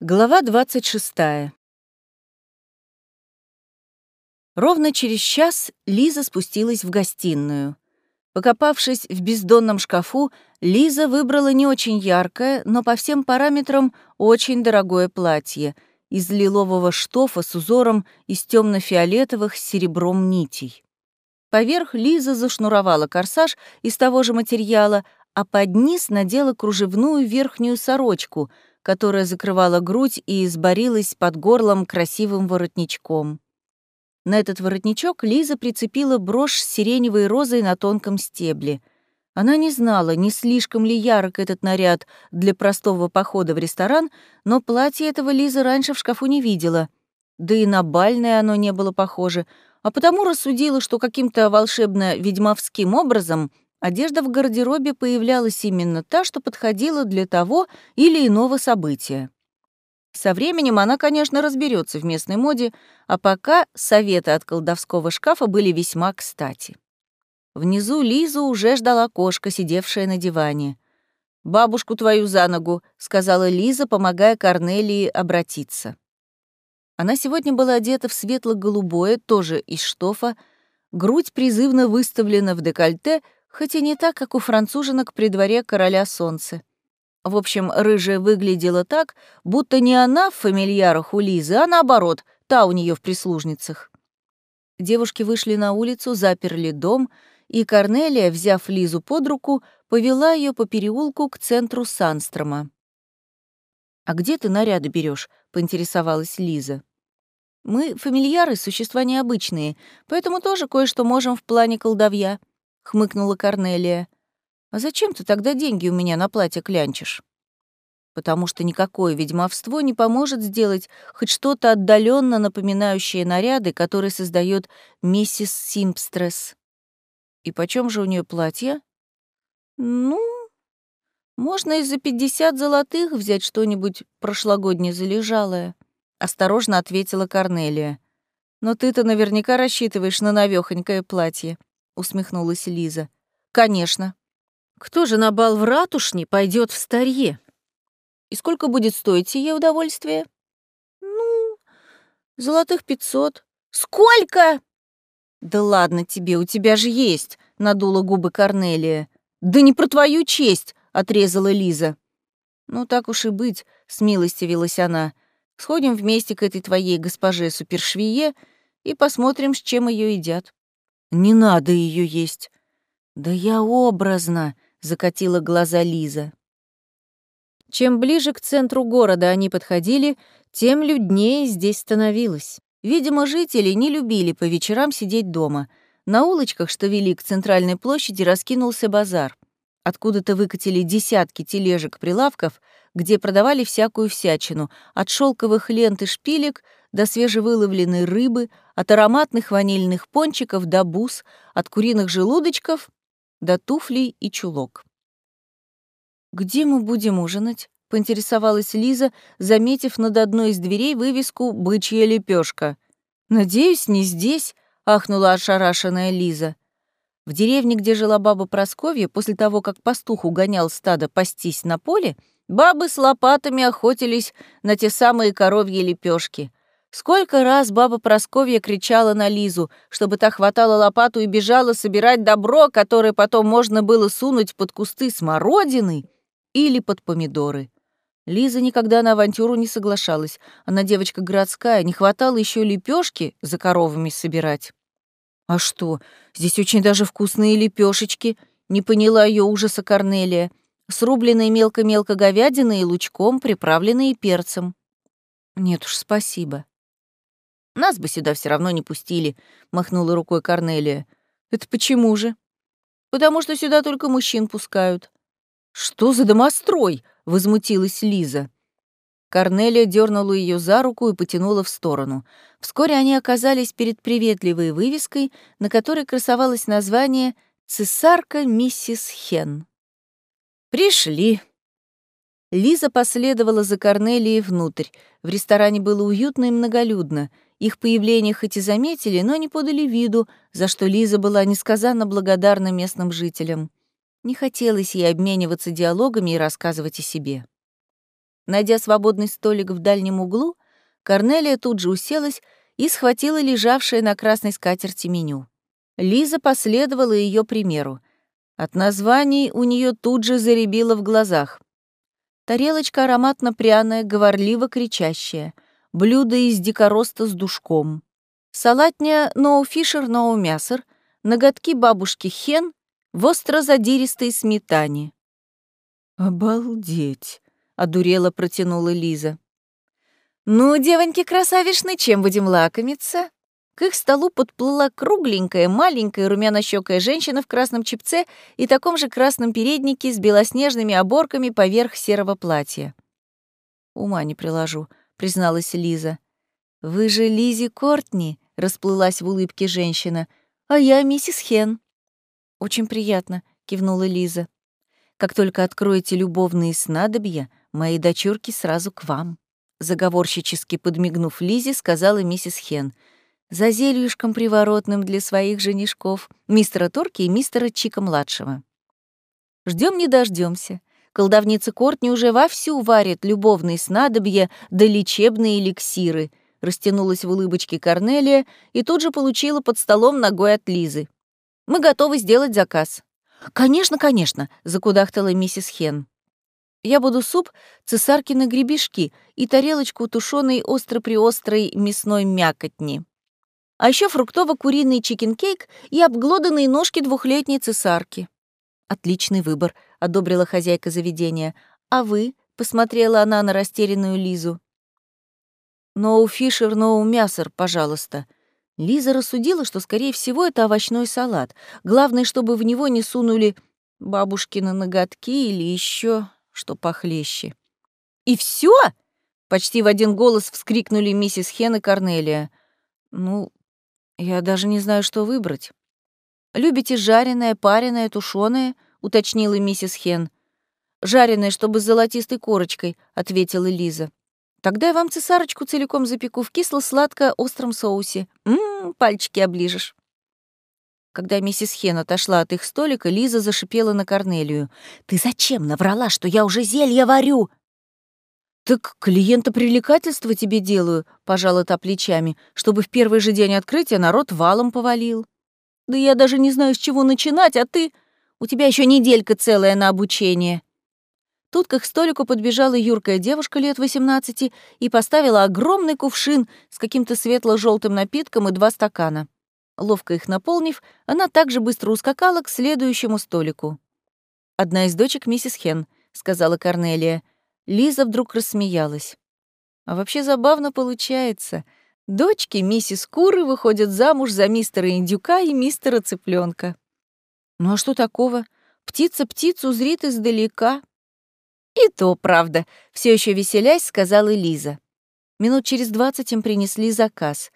Глава 26. Ровно через час Лиза спустилась в гостиную. Покопавшись в бездонном шкафу, Лиза выбрала не очень яркое, но по всем параметрам очень дорогое платье из лилового штофа с узором из темно фиолетовых с серебром нитей. Поверх Лиза зашнуровала корсаж из того же материала, а под низ надела кружевную верхнюю сорочку — которая закрывала грудь и изборилась под горлом красивым воротничком. На этот воротничок Лиза прицепила брошь с сиреневой розой на тонком стебле. Она не знала, не слишком ли ярок этот наряд для простого похода в ресторан, но платье этого Лиза раньше в шкафу не видела. Да и на бальное оно не было похоже, а потому рассудила, что каким-то волшебно-ведьмовским образом Одежда в гардеробе появлялась именно та, что подходила для того или иного события. Со временем она, конечно, разберется в местной моде, а пока советы от колдовского шкафа были весьма кстати. Внизу Лизу уже ждала кошка, сидевшая на диване. «Бабушку твою за ногу», — сказала Лиза, помогая Корнелии обратиться. Она сегодня была одета в светло-голубое, тоже из штофа, грудь призывно выставлена в декольте — хоть и не так, как у француженок при дворе короля солнца. В общем, рыжая выглядела так, будто не она в фамильярах у Лизы, а наоборот, та у нее в прислужницах. Девушки вышли на улицу, заперли дом, и Корнелия, взяв Лизу под руку, повела ее по переулку к центру Санстрома. «А где ты наряды берешь? поинтересовалась Лиза. «Мы, фамильяры, существа необычные, поэтому тоже кое-что можем в плане колдовья хмыкнула Корнелия. А зачем ты тогда деньги у меня на платье клянчишь? Потому что никакое ведьмовство не поможет сделать хоть что-то отдаленно напоминающее наряды, которые создает миссис Симпстресс. И почем же у нее платье? Ну, можно и за пятьдесят золотых взять что-нибудь прошлогоднее залежалое, осторожно ответила Корнелия. Но ты-то наверняка рассчитываешь на навёхонькое платье усмехнулась Лиза. Конечно. Кто же на бал в ратушне пойдет в старье? И сколько будет стоить сие удовольствие? Ну, золотых пятьсот. Сколько? Да ладно тебе, у тебя же есть, надула губы Корнелия. Да не про твою честь, отрезала Лиза. Ну так уж и быть, смилостивилась она. Сходим вместе к этой твоей госпоже супершвее и посмотрим, с чем ее едят. Не надо ее есть. Да я образно, закатила глаза Лиза. Чем ближе к центру города они подходили, тем люднее здесь становилось. Видимо, жители не любили по вечерам сидеть дома. На улочках, что вели к центральной площади, раскинулся базар. Откуда-то выкатили десятки тележек-прилавков, где продавали всякую всячину, от шелковых лент и шпилек до свежевыловленной рыбы, от ароматных ванильных пончиков до бус, от куриных желудочков до туфлей и чулок. «Где мы будем ужинать?» — поинтересовалась Лиза, заметив над одной из дверей вывеску «Бычья лепешка. «Надеюсь, не здесь», — ахнула ошарашенная Лиза. В деревне, где жила баба Просковья, после того, как пастух угонял стадо пастись на поле, бабы с лопатами охотились на те самые коровьи лепешки. Сколько раз баба Просковья кричала на Лизу, чтобы та хватала лопату и бежала собирать добро, которое потом можно было сунуть под кусты смородины или под помидоры. Лиза никогда на авантюру не соглашалась. Она девочка городская, не хватало еще лепешки за коровами собирать. «А что, здесь очень даже вкусные лепешечки, не поняла ее ужаса Корнелия, срубленные мелко-мелко говядиной и лучком, приправленные перцем. «Нет уж, спасибо», нас бы сюда все равно не пустили, махнула рукой Корнелия. Это почему же? Потому что сюда только мужчин пускают. Что за домострой? возмутилась Лиза. Корнелия дернула ее за руку и потянула в сторону. Вскоре они оказались перед приветливой вывеской, на которой красовалось название «Цесарка миссис Хен». «Пришли», Лиза последовала за Корнелией внутрь. В ресторане было уютно и многолюдно. Их появление хоть и заметили, но не подали виду, за что Лиза была несказанно благодарна местным жителям. Не хотелось ей обмениваться диалогами и рассказывать о себе. Найдя свободный столик в дальнем углу, Корнелия тут же уселась и схватила лежавшее на красной скатерти меню. Лиза последовала ее примеру. От названий у нее тут же заребило в глазах. Тарелочка ароматно-пряная, говорливо кричащая. Блюдо из дикороста с душком. Салатня «Ноу Фишер, ноу мясер», ноготки бабушки Хен в остро-задиристой сметане. «Обалдеть!» — одурела протянула Лиза. «Ну, девоньки-красавишны, чем будем лакомиться?» К их столу подплыла кругленькая, маленькая, румяно-щекая женщина в красном чепце и таком же красном переднике с белоснежными оборками поверх серого платья. «Ума не приложу», — призналась Лиза. «Вы же Лизи Кортни», — расплылась в улыбке женщина, «а я миссис Хен». «Очень приятно», — кивнула Лиза. «Как только откроете любовные снадобья, мои дочурки сразу к вам», — заговорщически подмигнув Лизе, сказала миссис Хен — за зельюшком приворотным для своих женишков, мистера Торки и мистера Чика-младшего. Ждем не дождемся. Колдовница Кортни уже вовсю варит любовные снадобья да лечебные эликсиры, растянулась в улыбочке Корнелия и тут же получила под столом ногой от Лизы. «Мы готовы сделать заказ». «Конечно, конечно», — закудахтала миссис Хен. «Я буду суп, цесаркины гребешки и тарелочку тушеной остро-приострой мясной мякотни», а еще фруктово-куриный чикенкейк и обглоданные ножки двухлетней цесарки. «Отличный выбор», — одобрила хозяйка заведения. «А вы?» — посмотрела она на растерянную Лизу. «Ноу фишер, ноу мясор, пожалуйста». Лиза рассудила, что, скорее всего, это овощной салат. Главное, чтобы в него не сунули бабушкины ноготки или еще что похлеще. «И все? почти в один голос вскрикнули миссис Хен и Корнелия. «Ну, я даже не знаю, что выбрать. Любите жареное, пареное, тушеное? Уточнила миссис Хен. Жареное, чтобы с золотистой корочкой, ответила Лиза. Тогда я вам цесарочку целиком запеку в кисло-сладко-остром соусе. Ммм, пальчики оближешь. Когда миссис Хен отошла от их столика, Лиза зашипела на Корнелию. «Ты зачем наврала, что я уже зелье варю?» «Так клиента привлекательство тебе делаю», — пожала та плечами, «чтобы в первый же день открытия народ валом повалил». «Да я даже не знаю, с чего начинать, а ты... У тебя еще неделька целая на обучение». Тут к их столику подбежала юркая девушка лет 18 и поставила огромный кувшин с каким-то светло желтым напитком и два стакана. Ловко их наполнив, она также быстро ускакала к следующему столику. «Одна из дочек миссис Хен», — сказала Корнелия, — Лиза вдруг рассмеялась. А вообще забавно получается. Дочки миссис Куры выходят замуж за мистера Индюка и мистера Цыпленка. Ну а что такого? Птица птицу зрит издалека. И то правда, все еще веселясь, сказала Лиза. Минут через двадцать им принесли заказ.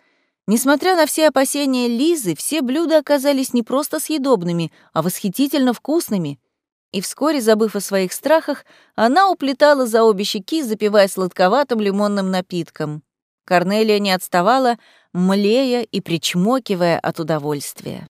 Несмотря на все опасения Лизы, все блюда оказались не просто съедобными, а восхитительно вкусными — и вскоре, забыв о своих страхах, она уплетала за обе щеки, запивая сладковатым лимонным напитком. Корнелия не отставала, млея и причмокивая от удовольствия.